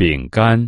饼干。